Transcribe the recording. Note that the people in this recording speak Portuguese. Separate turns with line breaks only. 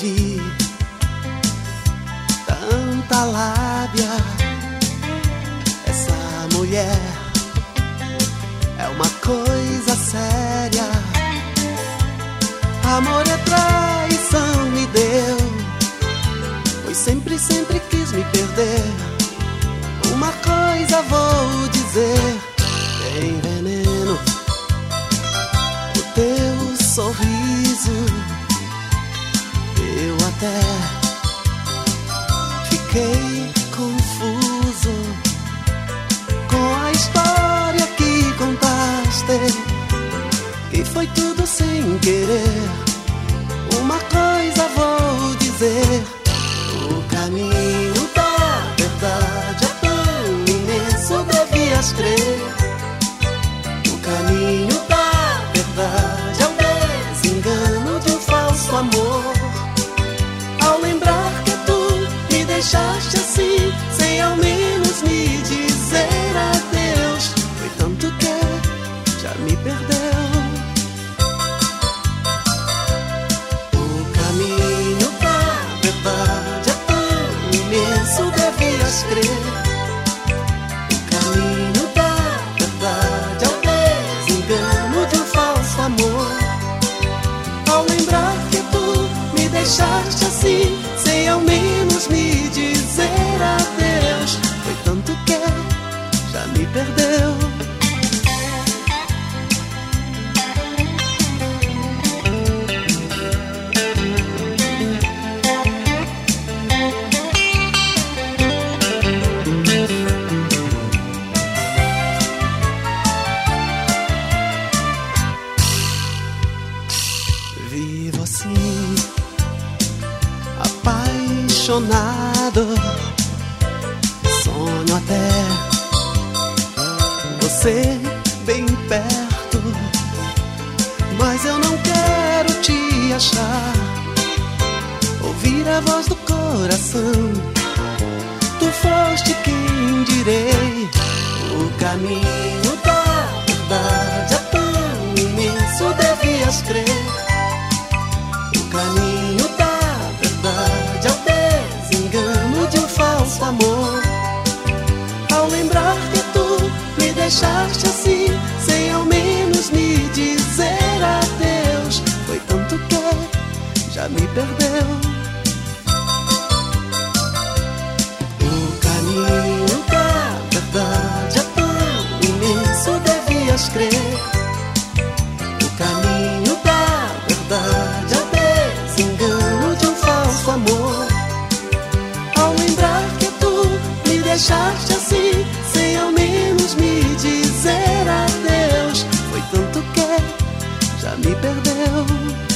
vi tanta lábia. Essa mulher é uma coisa séria. Amor é traição, me deu. Pois sempre, sempre quis me perder. Uma coisa vou foi tudo sem querer. Uma coisa vou dizer: o caminho da verdade é tão imenso, devias crer. O caminho da verdade é o desengano de um falso amor. Ao lembrar que tu me deixaste assim, sem ao menos devias crer. Apaixonado. Sonho até você bem perto. Mas eu não quero te achar. Ouvir a voz do coração. Tu foste quem direi o caminho da verdade é tão imenso, devias crer. Deixaste assim, sem ao menos me dizer adeus, foi tanto que já me perdeu. O caminho da verdade é tão imenso, devias crer. O caminho da verdade é desengano de um falso amor. Ao lembrar que tu me deixaste assim, sem ao menos me me perdeu.